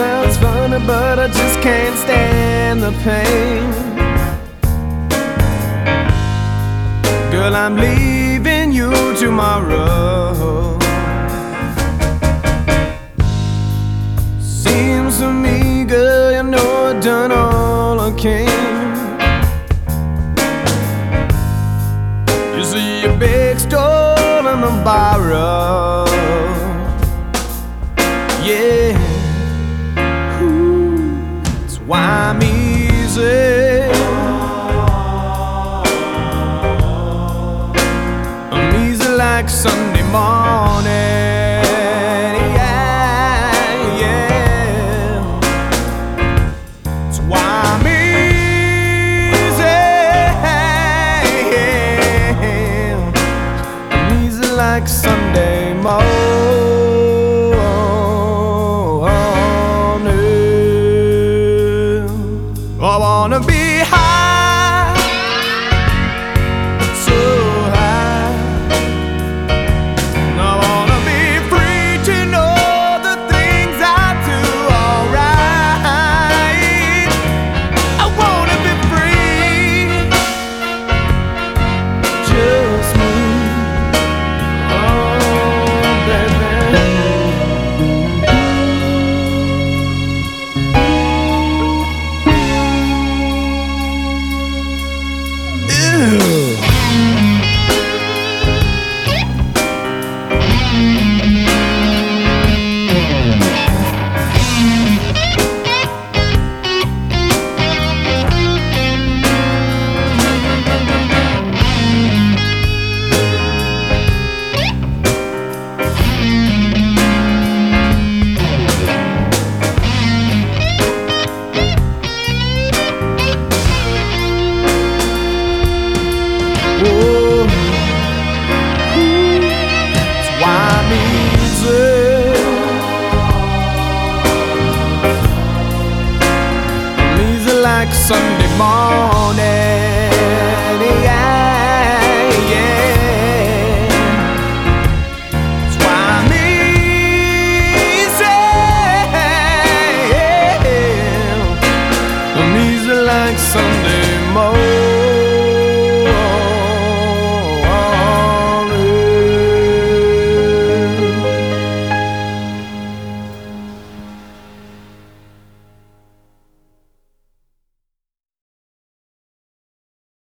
sounds funny, but I just can't stand the pain. Girl, I'm leaving you tomorrow. Seems to me, girl, you know I've done all I can. You see, a big stole and a borrow. Like Sunday morning. Yeah, yeah. Why I'm easy. I'm easy like Sunday morning. I wanna be Ew. like Sunday morning. Yeah, yeah. It's why I'm easy. I'm easy like Sunday morning.